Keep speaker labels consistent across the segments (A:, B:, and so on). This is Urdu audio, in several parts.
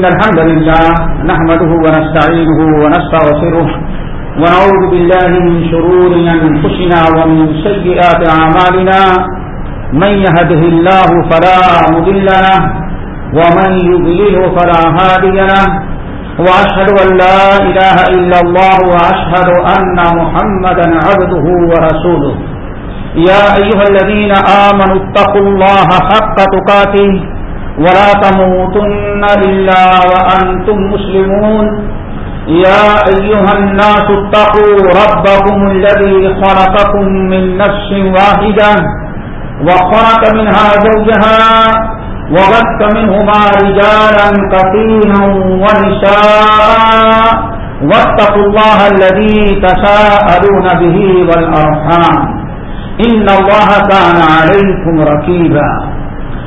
A: إن الحمد لله نحمده ونستعينه ونستغفره ونعوذ بالله من شرور أنفسنا ومن سيئات أعمالنا من يهده الله فلا مضل له ومن يضلله فلا هادي له وأشهد أن لا إله إلا الله وأشهد أن محمدا عبده ورسوله يا أيها الذين آمنوا اتقوا الله حق تقاته ولا تموتن إلا وأنتم مسلمون. يا أيها الناس اتقوا ربكم الذي خلقكم من نفس واحدة وخلق منها زوجها وبث منهما رجالا كثيرا ونساء. واتقوا الله الذي تساءلون به والأرحام. إن الله كان عليكم ركيبا.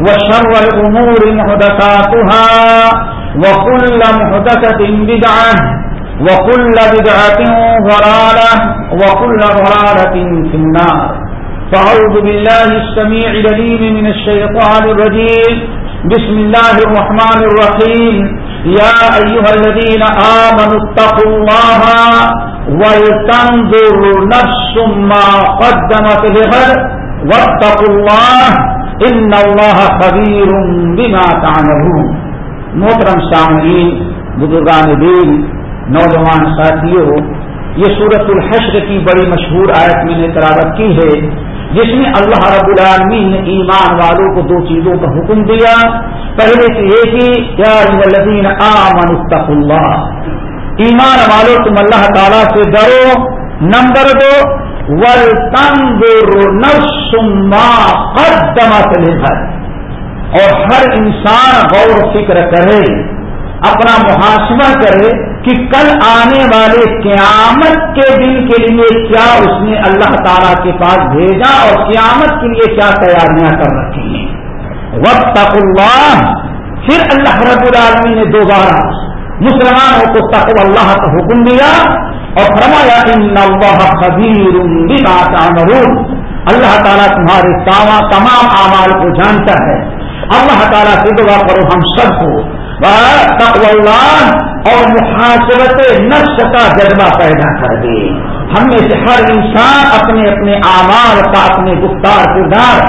A: وشر الأمور محدثاتها وكل محدثة بدعة وكل بدعة ضلالة وكل ضلالة في النار. فأعوذ بالله السميع لليم من الشيطان الرجيم. بسم الله الرحمن الرحيم. يا أيها الذين آمنوا اتقوا الله ولتنظر نفس ما قدمت لغد. واتقوا الله إن بما تعملون محترم سامعین بزرگان دین، نوجوان ساتھیوں، یہ سورت الحشر کی بڑی مشہور آیت میں نے تلاوت کی ہے، جس میں اللہ رب العالمین نے ایمان والوں کو دو چیزوں کا حکم دیا۔ پہلے تو یہ کہ کیا لدین آمن اللہ۔ ایمان والوں تم اللہ تعالیٰ سے ڈرو نمبر دو۔ ول اور ہر انسان غور فکر کرے، اپنا محاسبہ کرے کہ کل آنے والے قیامت کے دن کے لیے کیا اس نے اللہ تعالی کے پاس بھیجا اور قیامت کے لیے کیا تیاریاں کر رکھی ہیں۔ وقت اللہ پھر اللہ رب العالمی نے دوبارہ مسلمانوں کو تقو اللہ کا حکم دیا۔ اور فرمایا ان اللہ خبیر بما تعملون اللہ تعالیٰ تمہارے تمام اعمال کو جانتا ہے۔ اللہ تعالیٰ سے دعا کرو ہم سب کو۔ اللہ اور محاسبت نفس کا جذبہ پیدا کر دے۔ ہم میں سے ہر انسان اپنے اپنے اعمال کا اپنے گفتار کردار،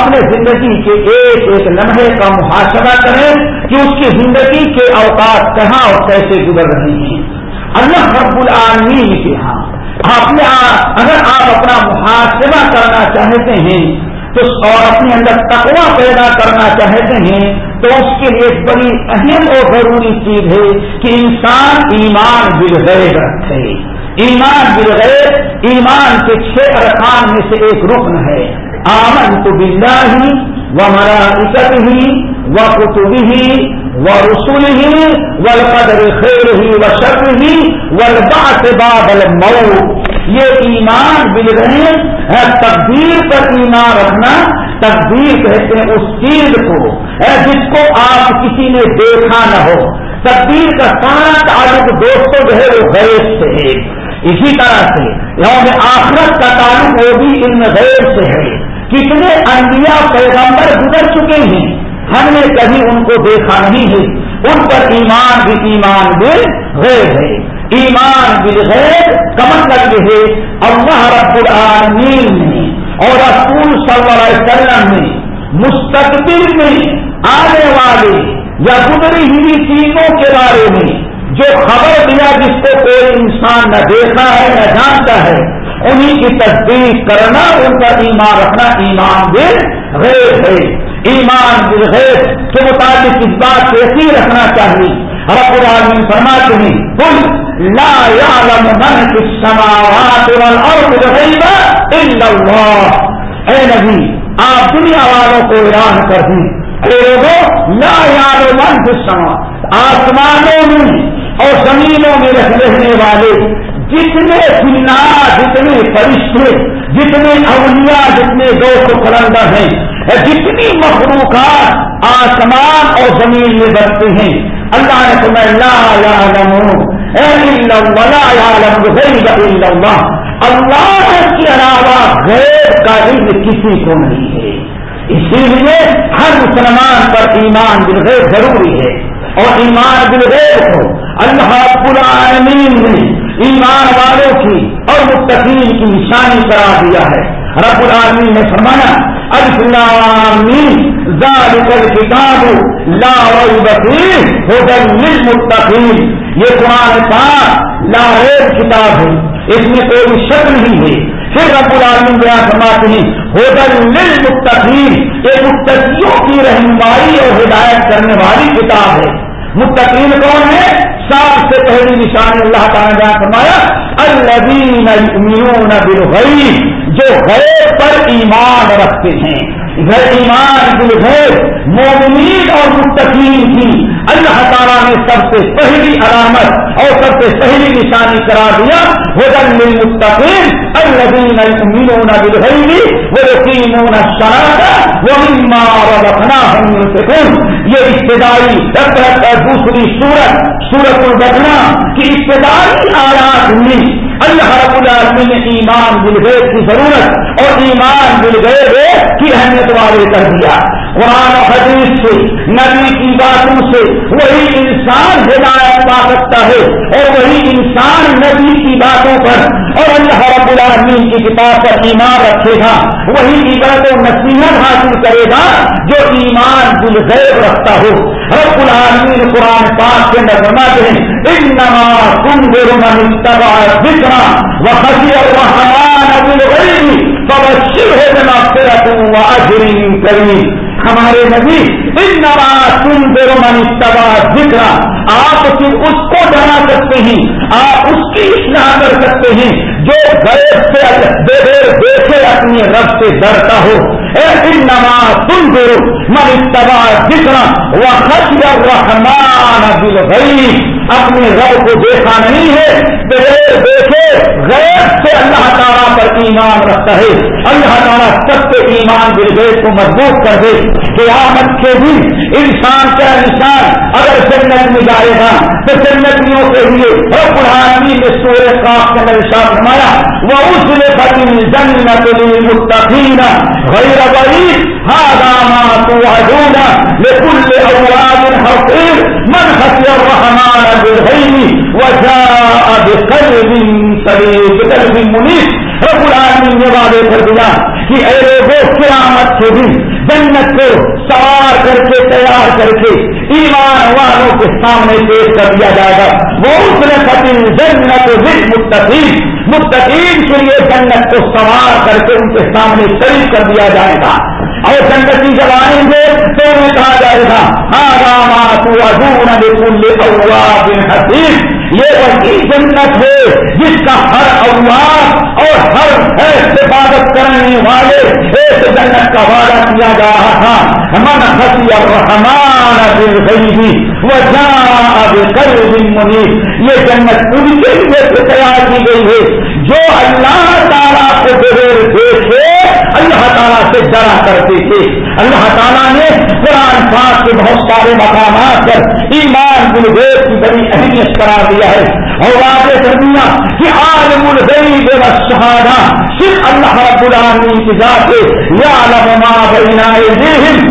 A: اپنے زندگی کے ایک ایک لمحے کا محاسبہ کرے کہ اس کی زندگی کے اوقات کہاں اور کیسے گزر رہی ہیں۔ اللہ رب العالمین کے ہاں۔ اپنے اگر آپ اپنا محاسبہ کرنا چاہتے ہیں، تو اور اپنے اندر تقوا پیدا کرنا چاہتے ہیں، تو اس کے لیے ایک بڑی اہم اور ضروری چیز ہے کہ انسان ایمان بالغیر رکھے۔ ایمان بالغیر ایمان کے چھ ارکان میں سے ایک رکن ہے۔ آمن تو بندہ ہی و مراکت ہی و کتب ہی و رسول ہی و قدر خیر ہی و شر ہی و بابل مئو یہ ایمان بالغیر ہے تقدیر پر ایمان رکھنا۔ تقدیر کہتے ہیں اس چیز کو جس کو آپ کسی نے دیکھا نہ ہو۔ تقدیر کا سارا تعلق دوستوں جو ہے وہ غیر سے ہے۔ اسی طرح سے یوم آخرت کا تعلق وہ بھی ان غیر سے ہے۔ کتنے انبیاء پیغمبر گزر چکے ہیں۔ ہم نے کبھی ان کو دیکھا نہیں ہے۔ ان پر ایمان بھی ایمان بھی غیر ہے۔ ایمان بالغیر کا مطلب یہ ہے، اللہ رب العالمین نے اور رسول صلی اللہ علیہ وسلم نے مستقبل میں آنے والے یا گزری ہوئی چیزوں کے بارے میں جو خبر دیا جس کو کوئی انسان نہ دیکھا ہے، نہ جانتا ہے انہیں کی تصدیق کرنا، ان کا ایمان رکھنا ایمان بل غیر ہے۔ ایمان بل کے مطابق اس بات کو یقین رکھنا چاہیے۔ رب العالمین فرماتے ہیں کل لا يعلم من في السماوات والارض الغيب الا الله۔ اے نبی، آپ دنیا والوں کو اعلان کر دیں۔ اے لوگوں، لا یاد من في سما آسمانوں میں اور زمینوں میں رہنے والے جتنے سنا جتنے فرشتے، جتنے اولیاء، جتنے دوست و کلندر ہیں جتنی مخلوقات آسمان اور زمین میں بستے ہیں، اللہ نے تمہیں لا اللہ کے علاوہ غیر کا علم کسی کو نہیں ہے۔ اسی لیے ہر مسلمان پر ایمان بالغیر ضروری ہے۔ اور ایمان بالغیر کو اللہ العالمین نے ایمان والوں کی اور متقین کی نشانی کرا دیا ہے۔ رب العالمین نے فرمایا ذالک الکتاب، لا ریب فیہ للمتقین۔ یہ قرآن پاک لا ریب کتاب ہے، اس میں کوئی شک نہیں ہے۔ پھر رب العالمین بیان فرماتے ہیں ہدن للمتقین، یہ متقیوں کی رہنمائی اور ہدایت کرنے والی کتاب ہے۔ متقین کون ہے؟ سب سے پہلی نشانی اللہ تعالیٰ نے فرمایا، الذین یؤمنون بالغیب۔ جو غیر پر ایمان رکھتے ہیں۔ غیر ایمان بالغیب مومنین اور متقین کی۔ اللہ تعالیٰ نے سب سے پہلی علامت اور سب سے پہلی نشانی کرا دیا۔ ہدن للمتقین الذین یؤمنون بالغیب ویقیمون الصلاۃ ومما رزقناهم ينفقون۔ یہ ابتدائی دوسری سورت سورت البدنا کی ابتدائی آیات میں اللہ رب العالمین نے ایمان بالغیب کی ضرورت اور ایمان بالغیب کی اہمیت والے کر دیا۔ قرآن و حدیث سے، نبی کی باتوں سے وہی انسان ہدایت پا سکتا ہے اور وہی انسان نبی کی باتوں پر اور اللہ رب العالمین کی کتاب پر ایمان رکھے گا۔ وہی عبرت و نصیحت حاصل کرے گا جو ایمان بالغیب رکھتا ہو۔ رب العالمین قرآن پاک کے نظر ہیں، انما تنظر من اتبع ذکرا وخشی الرحمن بالغیب فبشره بمغفرة واجر کریم۔ ہمارے نبی ان تم دیرو من اتبا ذکر آپ صرف اس کو ڈرا سکتے ہیں؟ آپ اس کی اصلاح کر سکتے ہیں جو غیر سے بے دیر دیکھے اپنے رب سے ڈرتا ہو۔ ان نماز تم دو من اتبا ذکر وہ خش رحمان دل گئی اپنے رب کو دیکھا نہیں ہے بغیر دیکھے غیر سے اللہ تعالیٰ پر ایمان رکھتا ہے۔ اللہ تعالیٰ سب سے ایمان دل کو مضبوط کر دے۔ قیامت کے بھی انسان کا انسان اگر جنت میں جائے گا تو جنتیوں کے لیے اور پرانی نے سورے کاف کے اندر شاہ فرمایا وہ اس نے فتیم جنت مستقین غیر بری ہادامات لكل أواب حقير من خشي الرحمن بالغيب وجاء بقلب سليم، بقلب منيب. رب العالمین نے وعدے کر دیا کہ اے لوگوں قیامت کے دن جنت کو سوار کر کے، تیار کر کے ایمان والوں کے سامنے پیش کر دیا جائے گا۔ وہ اس نے فتح جنت دل متقین متقین کے لیے جنت کو سوار کر کے ان کے سامنے شریف کر دیا جائے گا۔ اور جنتی جب آئیں گے تو انہیں کہا جائے گا ہاں راما تو ادون بن حسین. یہ وہی جنت ہے جس کا ہر اوار اور ہر حفاظت کرنے والے ایک جنت کا وعدہ کیا جا رہا تھا۔ من حسی اور رحمان دل گئی وہ جان اب کر منی یہ جنت ان کے لیے تیار کی گئی ہے۔ جو اللہ تعالیٰ کو بغیر دیکھے اللہ تعالیٰ سے ڈرا کرتے تھے اللہ تعالیٰ نے قرآن پاک کے بہت سارے مقامات پر ایمان گلگیب کی بڑی اہمیت قرار دیا ہے۔ اور واضح کر دیا کہ عالم الغیب شہادہ صرف اللہ رب العالمین کی ذات ہے۔ یا لما بین ایدیہم۔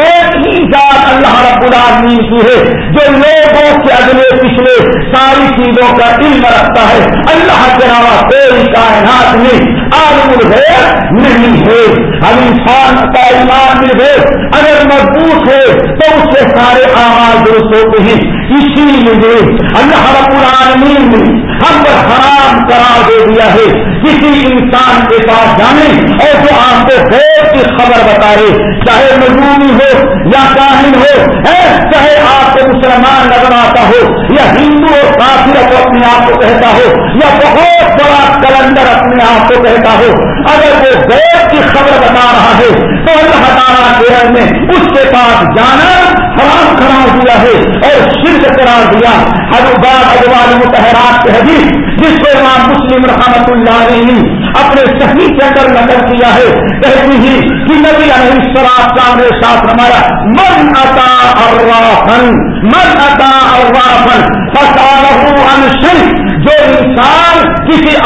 A: ایک ہی ذات اللہ رب العالمین کی ہے۔ جو لوگوں کے اگلے پچھلے ساری چیزوں کا علم رکھتا ہے۔ اللہ کے علاوہ کوئی کائنات میں عالم الغیر نہیں ہے۔ ہم انسان کا ایمان ہے۔ اگر مضبوط ہے تو اس کے سارے آواز درست ہوتے ہیں۔ اسی لیے اللہ رب العالمین نے ہم پر حرام قرار دے دیا ہے۔ کسی انسان کے پاس جانے اور جو آپ کو غیر کی خبر بتائے، چاہے مجموعی ہو یا کاہن ہو چاہے آپ کو مسلمان نظر آتا ہو یا ہندو اور کافی کو اپنے آپ کو کہتا ہو یا بہت بہت بڑا کلندر اپنے آپ کو کہتا ہو، اگر وہ غیر کی خبر بتا رہا ہے، تو اللہ تعالیٰ کیرل نے اس کے پاس جانا، حرام قرار دیا ہے اور شرک قرار دیا۔ ہر اجوال متحرات کے حدیث، جس کو امام مسلم رحمت اللہ علیہ اپنے صحیح کے اندر نقل کیا ہے، کہتی ہی کہ نبی علیہ السلام کا نے ساتھ رمایا من اتا ارافن من اتا ارافن فسالہ عن شرک جو انسان کسی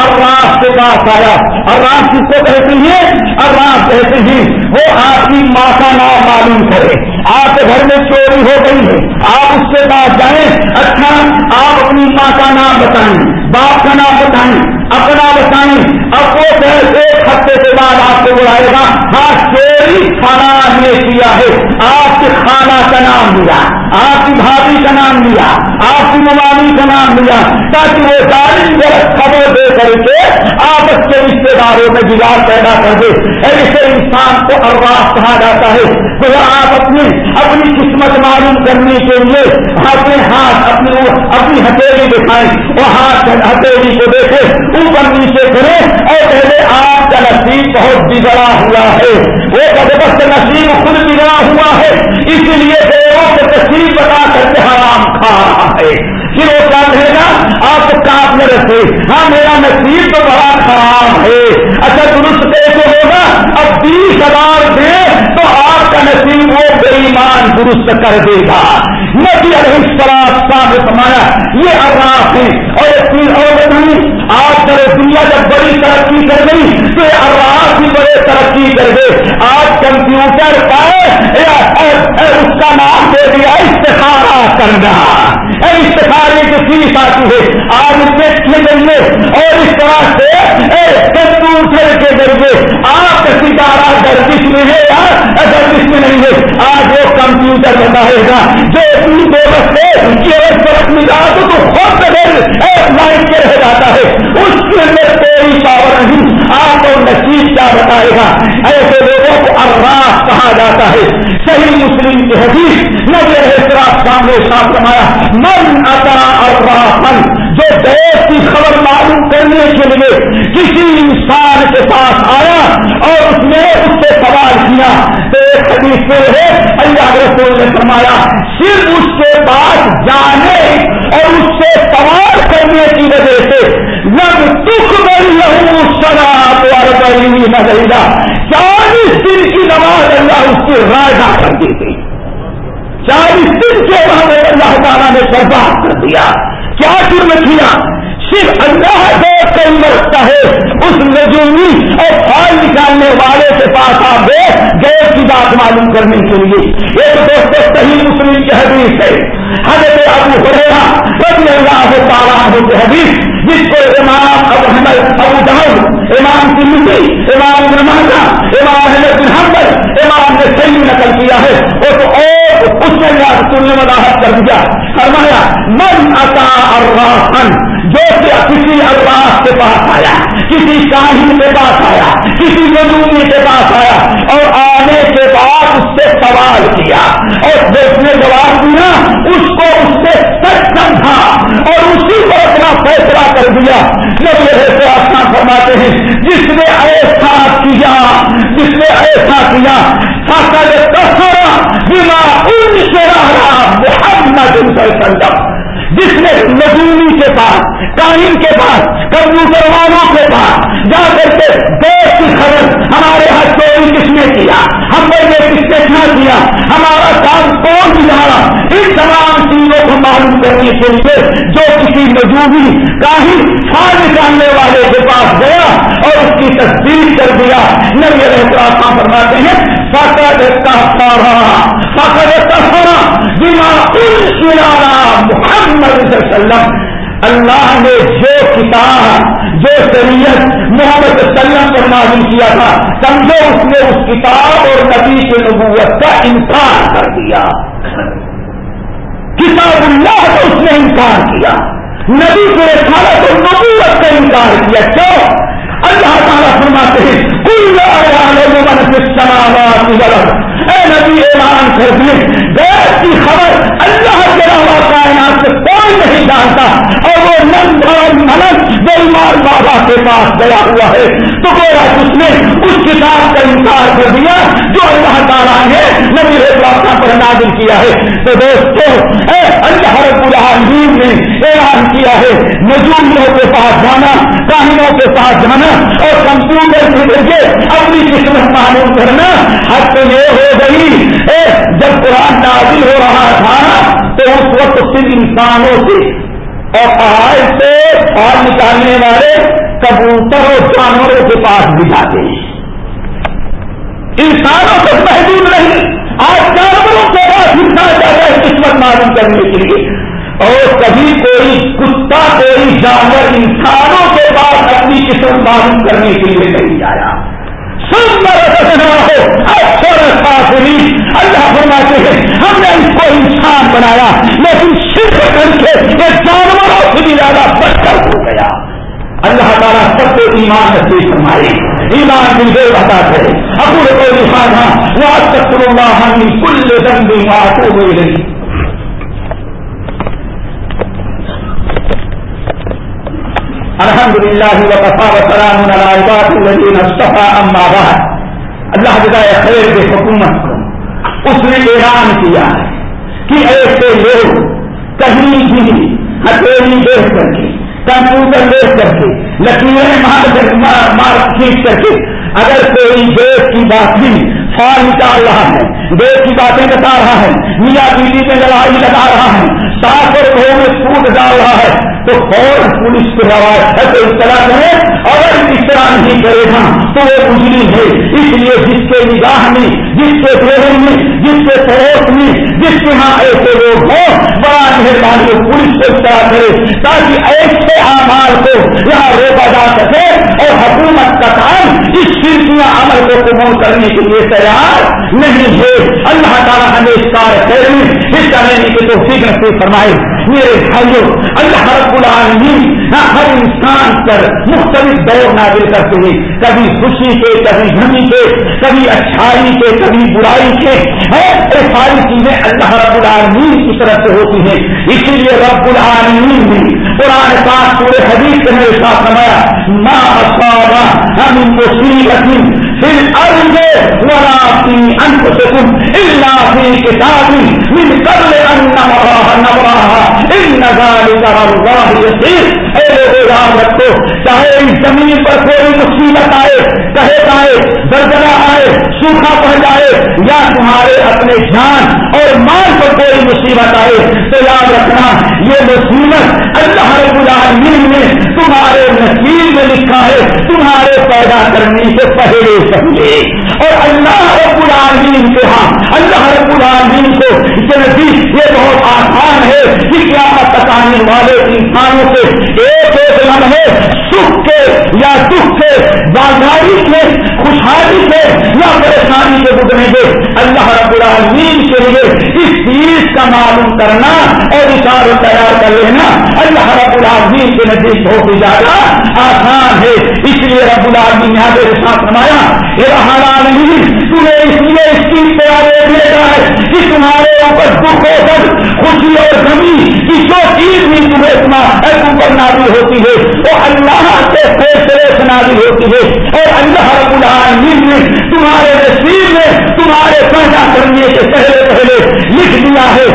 A: اراف کے پاس کس کو کہتی ہے اراف کہتے ہیں، وہ آپ کی ماں کا نام معلوم کرے۔ آپ کے گھر میں چوری ہو گئی ہے۔ آپ اس کے پاس جائیں۔ اچھا آپ اپنی ماں کا نام بتائیں۔ باپ کا نام بتائیں۔ اپنا بتائیں اب وہ ایک ہفتے کے بعد آپ کو بلائے گا ہاں چوری کھانا نے کیا ہے؟ آپ کے خانہ کا نام لیا، آپ کی بھابھی کا نام لیا، آپ کی ممانی کا نام لیا، تاکہ وہ داری غلط خبر دے کر کے آپس کے رشتے داروں میں بگاڑ پیدا کر دے۔ ایسے انسان کو ارواس کہا جاتا ہے۔ تو آپ اپنی اپنی قسمت معلوم کرنے کے لیے اپنے ہاتھ، اپنی اپنی ہتھیلی دکھائیں وہ ہاتھ ہتھیلی کو دیکھے اوپر نیچے کرے اور پہلے آپ کا نصیب بہت بگڑا ہوا ہے۔ وہ بدبست نصیب خود بگڑا ہوا ہے۔ اس لیے کو تصویر بتا کر کے حرام کھا رہا ہے۔ پھر وہ کیا کہے گا؟ آپ کو کاپ میں رکھے۔ ہاں میرا نصیب تو بڑا خراب ہے۔ اچھا درست کیسے ہوگا، اب بیس ہزار دے تو آپ کا نصیب وہ بے ایمان درست کر دے گا۔ نبی علیہ السلام صاحب سمایا یہ اراف ہے۔ اور ایک چیز اور بتائیں۔ آج کل دنیا جب بڑی ترقی کر گئی، تو یہ اراف بھی بڑے ترقی کر گئے۔ آج کمپیوٹر پر اس کا نام دے دیا، استخارہ کرنا۔ استخارے کی فیس آتی ہے۔ آج نیٹ کے ذریعے اور اس طرح سے کمپیوٹر کے ذریعے آپ کا ستارہ گردش میں ہے یا گردش میں نہیں ہے۔ آج وہ کمپیوٹر بتائے گا۔ جو اتنی دو رکھتے کہ ایک طرف ملا تو خود ایک لائن کے رہ جاتا ہے۔ اس کے اندر کوئی پاور نہیں۔ آپ اور نصیب کیا بتائے گا۔ ایسے لوگوں کو ارراف کہا جاتا ہے۔ صحیح مسلم کی حدیث نبی احتراف سامنے ساتھ رمایا من اتا اررافن جو دیش کی خبر معلوم کرنے کے لیے کسی انسان کے پاس آیا اور اس نے اس سے سوال کیا ایک حدیث میں ہے، اللہ رسول نے فرمایا، صرف اس کے پاس جانے اور اس سے سوال کرنے کی وجہ سے لگ دکھ بڑی لہو شراب اور بڑی نہ چالیس دن کی نماز اللہ اس کی راجا کر دی تھی۔ چالیس دن کے بعد اللہ تعالیٰ نے برباد کر دیا۔ کیا جرم کیا؟ صرف اللہ سے کئی رکھتا ہے اس نجومی اور فال نکالنے والے کے پاس آپ گئے کی بات معلوم کرنے کے لیے۔ ایک دوست صحیح مسلم کی حدیث ہے۔ حضرت ابو ہریرا رضی اللہ تعالیٰ کی حدیث، جس کو امام ابو حمد ابو جہل امام کی مٹی امام نمازہ امام احمد بن حمد امام نے صحیح نقل کیا ہے۔ وہ تو اور اس نے رسول نے وضاحت کر دیا۔ فرمایا، من عطا الراحن جو کہ کسی اللہ کے پاس آیا، کسی شاہین کے پاس آیا، کسی مجموعی کے پاس آیا، اور آنے کے بعد اس سے سوال کیا، اور جس نے جواب دیا، اس کو اس سے سچ سمجھا، اور اسی کو اپنا فیصلہ کر دیا۔ جب یہ آسان فرماتے ہیں، جس نے ایسا کیا، جس نے ایسا کیا تصورا بنا ان سے رہا محمد ان سے جس نے نجومی کے پاس کائن کے پاس کمپیوٹر والوں کے پاس جا کر کے دیش کی خبر ہمارے یہاں چوری کس نے کیا، ہم نے کس نے کیا کیا ہمارا کام کون بگاڑا ان تمام چیزوں کو معلوم کرنے کے لیے جو کسی نجومی کاہن فال نکالنے والے کے پاس گیا اور اس کی تصدیق کر دیا، نبی رہتا فرماتے ہیں فقط فقط بما محمد وسلم. اللہ نے جو کتاب، جو شریعت محمد وسلم پر نازل کیا تھا، سمجھو اس نے اس کتاب اور نبی کے نبوت کا انکار کر دیا۔ کتاب اللہ کو اس نے انکار کیا۔ نبی کے رسالت اور نبوت کا انکار کیا۔ کیوں؟ اللہ تعالیٰ فرماتے ہیں، کل اے نبی اعلان کر دیے گیس کی خبر اللہ کے علاوہ کائنات سے کوئی نہیں جانتا۔ اور وہ نند اور ملن بیمار بابا کے پاس گیا ہوا ہے۔ تو میرا اس نے اس کتاب کا انکار کر دیا جو اللہ تعالیٰ نے نبی واقعہ پر نازل کیا ہے۔ تو دوستو اللہ رب العالمین نے اعلان کیا ہے مجومیوں کے پاس کاہنوں کے پاس جانا اور کمپیوٹر سے بھیجے اپنی قسمت معلوم کرنا حد تو یہ ہو گئی۔ جب قرآن نازل ہو رہا تھا، تو اس وقت صرف انسانوں سے اور پہاڑ سے پال نکالنے والے کبوتر اور جانوروں کے پاس بھی جاتے ہیں۔ انسانوں تک محدود نہیں، آج جانوروں کے پاس لکھنا چاہتا ہے قسمت معلوم کرنے کے لیے۔ اور کبھی کوئی کتا، کوئی جانور انسانوں کے پاس اپنی قسمت معلوم کرنے کے لیے نہیں آیا۔ ہو، اکثر اللہ فرماتے ہیں، ہم نے اس کو انسان بنایا، لیکن صرف کر کے یہ جانوروں سے بھی زیادہ بدتر ہو گیا۔ اللہ تعالیٰ سب کو ایمان نصیب فرمائے۔ ایمان دل دے بتا تھے اپنے کو لکھانا وہ تک ہم کل دن بھی وہاں کو رہی الحمد للہ وقفا وسلام الذین اصطفى اما بعد۔ اللہ جدائے خیر کے حکومت کو اس نے اعلان کیا ہے کہ ایسے لوگ کہیں بھی ہتھیلی دیکھ کر کے، کمپیوٹر دیکھ کر کے، لکیریں مار کھینچ کر کے، اگر کوئی دیش کی بات بھی فال نکال رہا ہے، دیش کی باتیں بتا رہا ہے، میاں بیوی میں لڑائی لگا رہا ہے سات اور میں سوٹ ڈال رہا ہے، تو فوراً پولیس کو روایت ہے تو اطلاع کرے اگر اس طرح نہیں کرے گا تو وہ اجلی ہے۔ اس لیے جس کے نگاہ میں، جس کے ذہن میں، جس کے پڑوس میں، جس کے ہاں ایسے لوگ ہوں، بڑا مہربانی پولیس کو اطلاع کرے، تاکہ ایسے آمار کو یہاں روکا جا سکے۔ اور حکومت کا کام اس سلسلہ عمل کو قبول کرنے کے لیے تیار نہیں ہے۔ اللہ تعالیٰ ہمیں اس کار میں حصہ لینے کی تو فکر سے فرمائے۔ میرے بھائیوں اللہ رب العالمین ہر انسان پر مختلف دور نازل کرتے ہیں۔ کبھی خوشی کے، کبھی غمی کے، کبھی اچھائی کے، کبھی برائی کے۔ یہ ساری چیزیں اللہ رب العالمین کی طرف سے ہوتی ہیں اسی لیے رب العالمین نے قرآن پاک پورے حدیث کے میرے ساتھ نمایا ماں اصابہ ہم ان کو سی پھر ارد ولا في انفسكم الا في كتاب من قبل ان نبراها ان ذلك على الله يسير. اے لوگوں یاد رکھو، چاہے اس زمین پر کوئی مصیبت آئے، کہے جائے درجنا آئے، سوکھا پڑ جائے، یا تمہارے اپنے جان اور مال پر کوئی مصیبت آئے، تو یاد رکھنا، یہ مصیبت اللہ رب العالمین نے تمہارے نصیب میں لکھا ہے، تمہارے پیدا کرنے سے پہلے سے۔ پہلے اور اللہ رب العالمین کے ہاں اللہ رب العالمین کو یہ بہت آسان ہے کہ کیا تکانے والے انسانوں سے ایک ایک لمحے سکھ کے یا دکھ سے بازاری کے، خوشحالی سے یا پریشانی سے گزریں گے اللہ رب العالمین کے لیے اس چیز کا معلوم کرنا اور اشار تیار کر لینا۔ اللہ رب العالمین کے نزدیک بہت ہی زیادہ آسان ہے۔ اس لیے رب العالمین یہاں پہ ساتھ سنایا یہ نہیں، تمہیں اس لیے اس چیز تیار دے گا ہے کہ تمہارے اوپر دکھ ہو کر خوشی اور کمی کی جو چیز بھی تمہیں اتنا اوپر نہ نازل ہوتی ہے، وہ اللہ کے فیصلے سے نازل ہوتی ہے۔ اور اللہ رب العالمین نے تمہارے نصیب میں تمہارے پیدا کرنے سے پہلے پہلے لکھ دیا ہے۔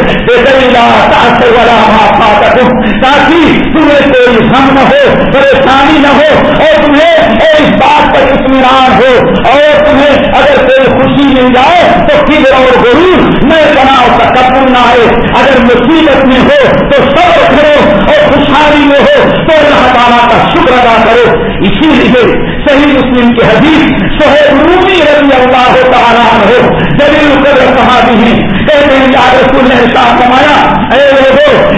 A: تاکہ تمہیں کوئی غم نہ ہو پریشانی نہ ہو اور تمہیں اس بات پر اطمینان ہو اور تمہیں اگر کوئی خوشی مل جائے تو فکر اور غرور میں تناؤ کا قبول نہ آئے اگر مصیبت میں ہو تو صبر کرو اور خوشحالی میں ہو تو اللہ تعالیٰ کا شکر ادا کرو اسی لیے صحیح مسلم کی حدیث سہیب رومی رضی اللہ تعالیٰ ہو جلیل قدر کہا ہیں کہتے ہیں یا رسول نے کمایا اے لوگوں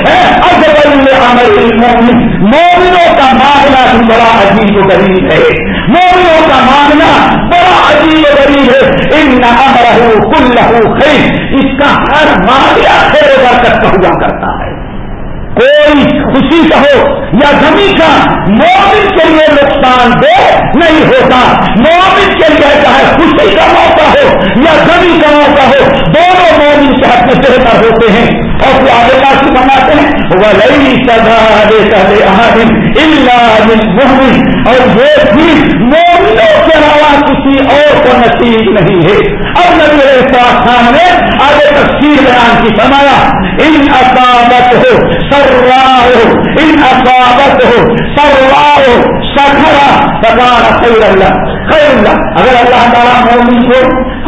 A: عمل المومن مومنوں کا مانگنا بھی بڑا عجیب و غریب ہے۔ مومنوں کا مانگنا بڑا عجیب و غریب ہے۔ ان نہ امرہ کل خیر۔ اس کا ہر معاملہ خیر برکت کا ہوا کرتا ہے۔ کوئی خوشی کا ہو یا زمین کا، مومن کے لیے نقصان دہ نہیں ہوتا۔ مومن کے لیے چاہے خوشی کا موقع ہو یا زمین کا موقع ہو، دونوں مومن کے حق میں بہتر ہوتے ہیں۔ اور پھر آگے کا سے بناتے ہیں۔ وہ لئی سدا اللہ مومن اور یہ بھی اور کو نصیب نہیں ہے۔ اب نبی خان نے آگے تفصیل بیان کی سمایا ان اقابت ہو سروا ہو ان اقابت ہو سروا ہو سکھرا سکارا خیر اللہ خیر اللہ۔ اگر اللہ تعالیٰ مومن کو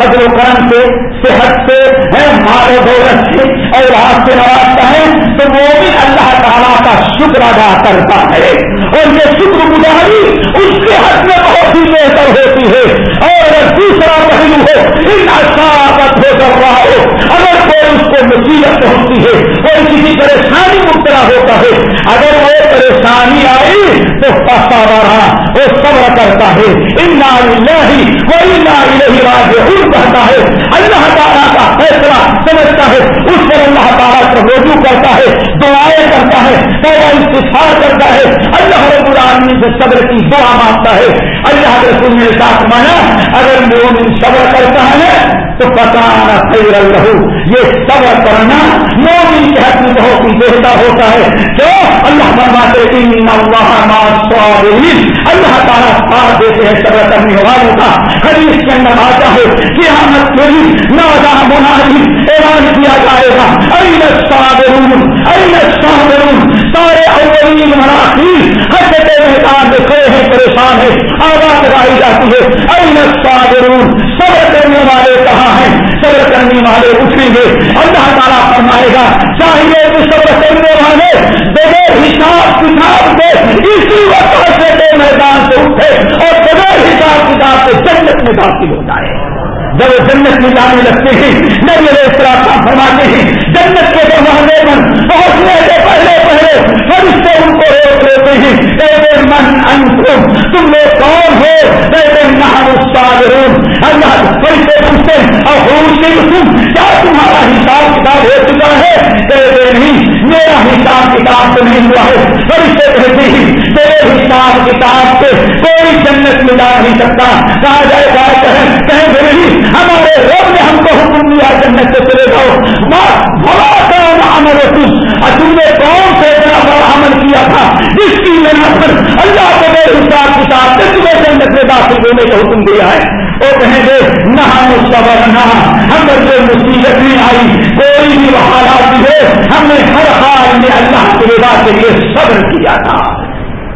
A: حضر و کرم سے صحت سے ہے مال و دولت سے اور ہاتھ سے نوازتا ہے تو وہ بھی اللہ تعالیٰ کا شکر ادا کرتا ہے۔ اور یہ شکر گزاری اس کے حق میں بہت ہی بہتر ہوتی ہے۔ اور اگر دوسرا پہلو ہو، ان اصابت ہو کر رہا ہو، اگر کوئی اس کو مصیبت پہنچتی ہے، کوئی کسی پریشانی مبتلا ہوتا ہے، اگر وہ پریشانی آئی تو پسا رہا وہ صبر کرتا ہے۔ ان ناری وہی ناری نہیں کہتا ہے۔ اللہ تعالیٰ کا فیصلہ سمجھتا ہے۔ اس پر اللہ تعالیٰ کا رجوع کرتا ہے۔ ہے، دعائیں کرتا ہے انتظار کرتا ہے، اللہ رب العالمین سے صبر کی دعا مانگتا ہے، اللہ کے رسول نے ساتھ مانا، اگر مومن صبر کرتا ہے تو پتا نہ خیر اللہ یہ صبر کرنا مومن کے حق میں بہت ہی بہتر ہوتا ہے۔ جو اللہ فرماتے ہیں اللہ اللہ تعالیٰ ساتھ دیتے ہیں، صبر کرنے والوں کا۔ حدیث کے اندر آتا ہے، قیامت کے لیے نادا منادی اعلان کیا جائے گا۔ این صابرون این صابرون سارے اولین مراخیر حضرت میدان میں کھڑے ہیں، پریشان ہے آواز لگائی جاتی ہے این صابرون صبر کرنے والے کہاں ہیں صبر کرنے والے اٹھیں گے۔ اللہ تعالیٰ فرمائے گا، چاہیے کہ صبر کرنے والے بغیر حساب کتاب کے اسی وقت سے میدان سے اٹھے اور بغیر حساب کتاب سے جنت میں داخل ہو جائے۔ جب وہ جنت میں جانے لگتے ہیں جب میرے اطلاع فرماتے ہیں، جنت کے دروازے پر پہنچنے سے پہلے نہیں سکتا کہا جائے گا کہیں گے نہیں، ہمارے رب نے ہم کو حکم دیا جنت سے چلے جاؤ۔ بڑا کام عمل اور تم نے کون سے اتنا بڑا عمل کیا تھا؟ جس کی بنا پر اللہ کو میرے حساب کے ساتھ تمہیں جنت میں داخل ہونے کا حکم دیا ہے۔ وہ کہیں گے، نہ ہم صبر نہ، ہم جو مصیبت نہیں آئی، کوئی بھی حالات ہے ہم نے ہر حال میں اللہ کے رضا کے لیے صبر کیا تھا۔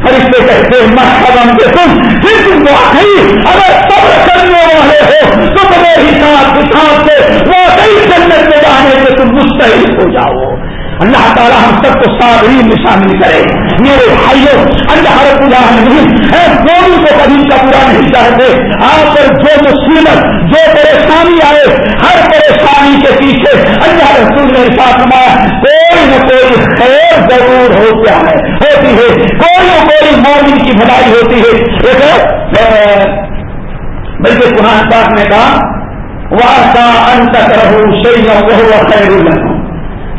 A: فرشتے کہتے ہیں مرحبا کے تم پھر تم واقعی اگر صبر کرنے والے ہو، تو میرے حساب کتاب سے واقعی جنت میں جانے سے تم مستحق ہو جاؤ۔ اللہ تعالیٰ ہم سب کو صابرین میں شامل کرے۔ میرے بھائیوں، اللہ رب العالمین ہے دونوں کو کبھی کا برا نہیں چاہتے۔ آپ پر جو مصیبت، جو پریشانی آئے، ہر پریشانی کے پیچھے اللہ رسول نے ساتھ مایا کوئی نہ کوئی خیر ضرور ہوتا ہے، ہوتی ہے۔ کوئی نہ کوئی مومن کی بھلائی ہوتی ہے۔ ایک بلکہ قرآن پاک نے کہا واسا انت رہو شہید وہ خیر الحم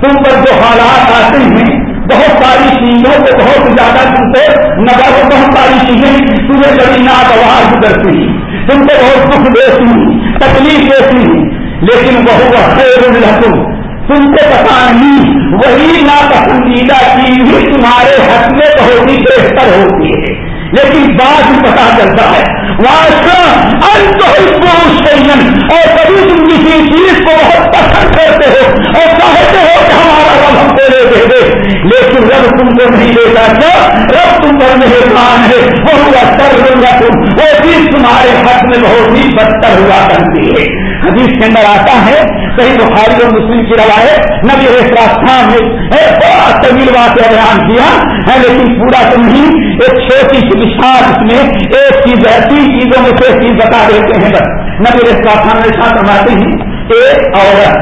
A: تم پر جو حالات آتے ہیں، بہت ساری چیزوں کو بہت زیادہ تم سے بہت ساری چیزیں تمہیں بڑی ناگوار گزرتی تم کو بہت دکھ دیتی تکلیف دیتی لیکن وہ خیر الحکم تم کو پتا نہیں، وہی ناپسندیدہ چیز بھی تمہارے حق میں بہت ہی بہتر ہوتی ہے۔ لیکن بعد میں پتا چلتا ہے اور کبھی تم کسی چیز کو بہت پسند کرتے ہو اور چاہتے ہو کہ ہمارا رب ہم کو لے دے دے لیکن رب تم کو نہیں دیتا کیا؟ رب تم پر مہربان ہے وہ ہوا کر گا تم، وہ چیز تمہارے حق میں بہت ہی بدتر ہوا کرتی ہے۔ حدیث کے اندر آتا ہے کہیں بخاری اور مسلم کی روایت، نبی راستان نے بڑا طویل واقعہ بیان کیا ہے، لیکن پورا تو نہیں، ایک چھوٹی سی وشاس اس میں، ایک چیز ہے، تین چیزوں میں سے ایک چیز بتا دیتے ہیں بس۔ نبی راستان نے ساتھ بناتے ہیں ایک عورت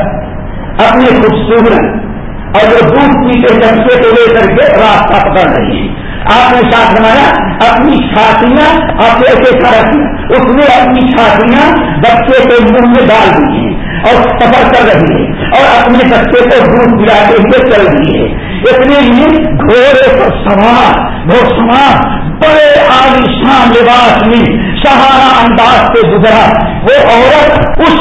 A: اپنی خوبصورت اور جو دودھ پیتے جمشے کو لے کر کے راستہ پکڑ رہی ہے۔ آپ نے ساتھ بنایا اپنی چھاتیاں آپ ایسے کھڑا اس نے اپنی چھاتیاں بچے کے منہ میں ڈال دی ہیں اور سفر کر رہی ہے اور اپنے بچے کو دودھ پلاتے ہوئے چل رہی ہے اتنے ہی گھوڑے پر سوار، وہ سوار بڑے عالیشان لباس میں شہانہ انداز سے گزرا۔ وہ عورت اس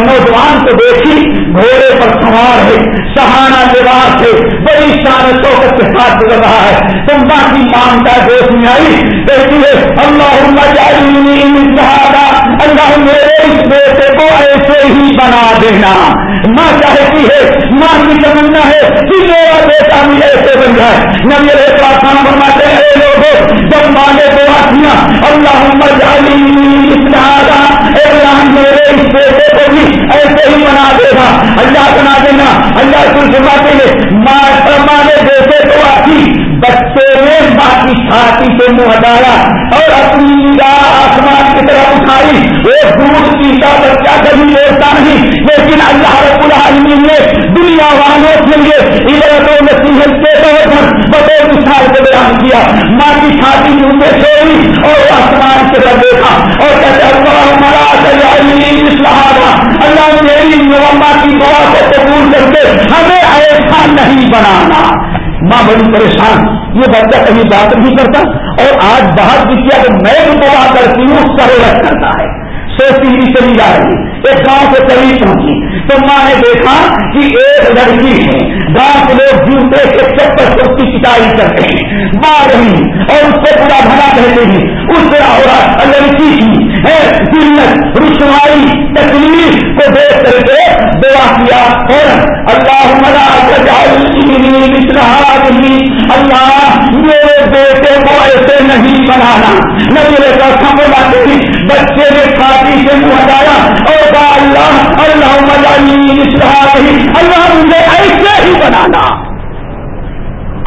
A: نوجوان کو دیکھی۔ گھوڑے پر سوار ہے سہانا لباس ہے بڑی شان شوقت کے ساتھ گزر رہا ہے۔ تم باقی مانگتا ہے دوست نہیں آئی کہتی ہے اللہ جہاں اللہ میرے اس بیٹے کو ایسے ہی بنا دینا۔ ماں چاہتی ہے ماں کی تمنا ہے کہ میرا بیٹا بھی ایسے بن جائے۔ نہ میرے پراسان بناتے ہیں لوگ جب ماں نے دعا کیا اللہ جالی اللہ، میرے اس بیٹے کو بھی ایسے ہی بنا دے گا اللہ بنا دینا۔ اللہ کو سناتے ہیں ماں ماں نے بیٹے دعا کی بچے نے ماں کی چھاتی سے منہ ہٹایا اور اپنی نگاہ آسمان کی طرف اٹھائی۔ وہ دودھ پیتا، بچہ کبھی لیتا نہیں۔ لیکن اللہ رب العالمین نے دنیا والوں کے لیے عبرتوں میں سیزن کے طور پر بطور مثال کو بیان کیا۔ ماں کی چھاتی منہ میں چھوڑی اور آسمان کی طرف بنانا ماں بڑی پریشان۔ یہ بچہ کہیں بات نہیں کرتا۔ اور آج باہر بھی کیا میں بھی دعا کرتی ہوں، اس کا رکھ کرتا ہے۔ سوچتی ہوئی چلی جا رہی ایک گاؤں سے چلی پہنچی تو ماں نے دیکھا کہ ایک لڑکی ہے۔ گاؤں کے لوگ جوتے کے چکر سے اس کی پٹائی کرتے ہیں۔ مار رہی اور اس سے پورا بھلا کہتے ہیں۔ اس طرح لڑکی کی ہے ذلت رسوائی، تکلیف کو دیکھ کر کے دعا کیا۔ اور اللہ ملا اللہ، میرے بیٹے کو ایسے نہیں بنانا۔ نہ میرے کا سمجھاتے بچے نے کھاتی سے منہ ہٹایا۔ اور اللہ اللہ ملا اللہ مجھے ایسے ہی بنانا۔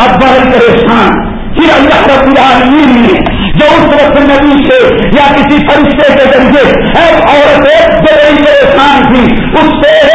A: اب بڑے پریشان۔ پھر اللہ رب العالمین نے جو اس وقت نبی سے یا کسی فرشتے کے ذریعے عورتیں جو بڑی پریشان تھی، اس سے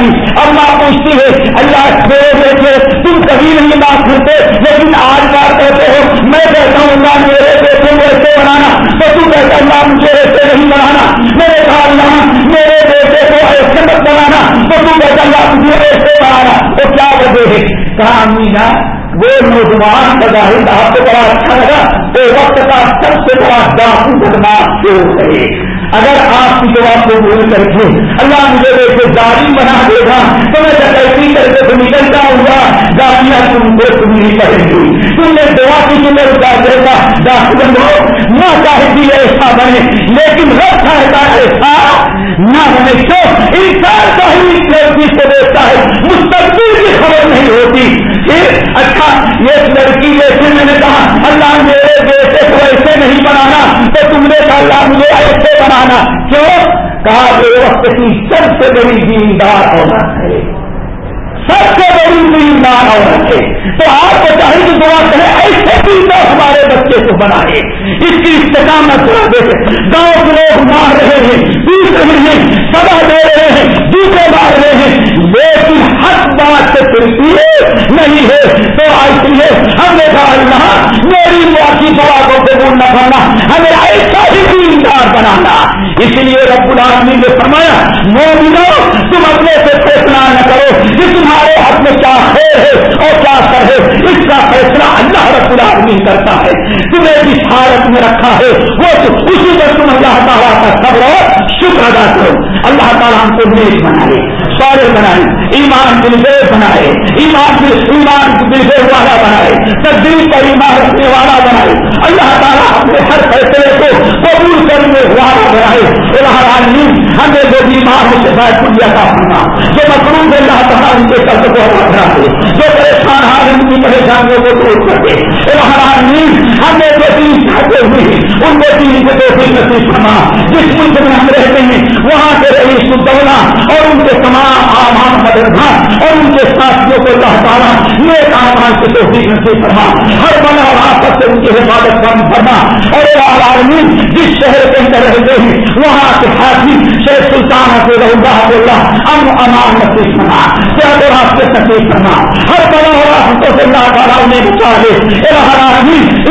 A: بولا کی۔ اب پوچھتی ہے، اللہ میرے بیٹے تم کبھی نہیں بات کرتے، لیکن آج بات کہتے ہو۔ میں کہتا ہوں، اللہ میرے بیٹے کو ایسے بنانا۔ تو تم کہتا اللہ مجھے ایسے نہیں بنانا۔ میرے کہا اللہ میرے بیٹے کو ایسے مت بنانا۔ تو تم کہتا اللہ مجھے ایسے بنانا۔ تو کیا وجہ ہے؟ کہا امینا وہ نوجوان کا ظاہر آپ کو بڑا اچھا لگا۔ وہ وقت کا سب سے بڑا ڈاکو بدماش شروع کرے اگر آپ کی جواب کو بھول کر کے اللہ مجھے دیکھے جاری بنا دے گا، تو میں ڈکیتی کر کے تو نکلتا ہوں گا گاڑیاں تم کو تم نہیں کریں گی۔ تم نے دعا کی کہ میں اتار دے گا۔ ڈاکٹر ہو نہ چاہتی ایسا بنے، لیکن رب چاہتا ایسا نہ بنے تو انسان کا ہی لڑکی سے دیکھتا ہے مستقبل کی خبر نہیں ہوتی پھر اچھا یہ لڑکی جیسے میں نے کہا اللہ میرے بیٹے کو ایسے نہیں بنانا تو تم نے کہا اللہ مجھے ایسے بنانا کیوں کہا کہ وقت کی سب سے بڑی دیندار عورت ہے سب سے بڑی دیندار عورت ہے تو آپ کو چاہے کہ دعا کریں ایسے دیندار ہمارے بچے کو بنائے۔ اس کی استقامت کرا گاؤں کے لوگ مار رہے ہیں پیس رہے ہیں سبا دے رہے ہیں، دوسرے مار رہے ہیں۔ لیکن ہر بات سے پھرتی نہیں ہے۔ تو اس ہے۔ ہم نے کہا، اللہ، میری ماں کی دعا کو قبول نہ کرنا۔ ہمیں ایسا ہی دیندار بنانا اس لیے رب العالمین نے فرمایا، مومنو، تم اپنے سے فیصلہ نہ کرو۔ کہ تمہارے حق میں کیا خیر ہے اور کیا سر ہے، اس کا فیصلہ اللہ رب العالمین کرتا ہے۔ تمہیں جس حالت میں رکھا ہے، وہ اسی پر تم اللہ تعالیٰ کا صبر شکر ادا کرو۔ اللہ تعالیٰ ہم کو نیک بنائے۔ سارے بنائے، ایمان دل سے بنائے، ایمان ایمان دل سے والا بنائے تقدیر کا ایمان رکھنے والا بنائے۔ اللہ تعالیٰ اپنے ہر فیصلے کو قبول کرنے والا بنائے۔ ہمیں جو بیمار ہو سے بیٹھ کیا کا ہونا، جو مقروض اللہ تعالیٰ ان کے قرض کو ادا کرا دے۔ جو پریشان حال ان کی پریشانیوں کو دور کر دے۔ ہمیں جو دین چاہتے ہوئے، ان کو دین کو دو نصیب فرما۔ جس ملک میں ہم رہتے ہیں، وہاں کے رئیس الدولہ اور ان کے تمام تمام آمان مدرسان ہاں، اور ان کے ساتھیوں کو اللہ تعالیٰ نیک آمان سے توفیق نصیب فرما، ہر بنا اور آپس سے ان کی حفاظت کام فرما۔ اور عالمین، جس شہر کے اندر رہتے ہیں، وہاں کے حاکم شیخ سلطان حضور اللہ اللہ ام امان نصیب کرنا صحت اور آپ کے نصیب کرنا ہر بڑا اور راستوں سے اللہ تعالیٰ انہیں بچا لے۔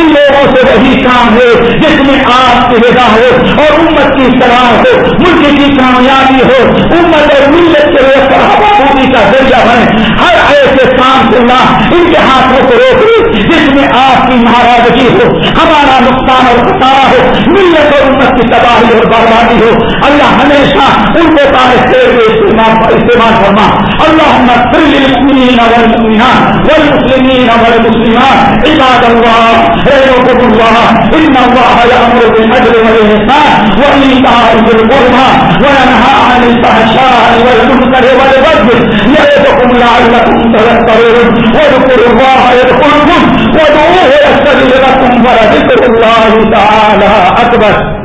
A: ان لوگوں سے وہی کام ہے جس میں آپ کی رضا ہو اور امت کی صلاح ہو، ملک کی کامیابی ہو۔ امت اور کا ذریعہ بنے ہر ایسے کام اللہ ان کے ہاتھوں کو روک لے جس میں آپ کی ناراضگی ہو، ہمارا نقصان اور خسارا ہو، ملت اور امت کی تباہی اور بربادی ہو۔ اللہ ہمیشہ ان کو تاریخ استعمال فرما۔ اللهم اغفر للمؤمنين والمؤمنات والمسلمين والمسلمات. عباد الله رحمكم الله ان الله يامر بالعدل والاحسان وايتاء ذي القربى وينهى عن الفحشاء والمنكر والبغي يعظكم لعلكم تذكرون. واذكروا الله يذكركم وادعوه يستجب لكم ولذكر الله تعالى أكبر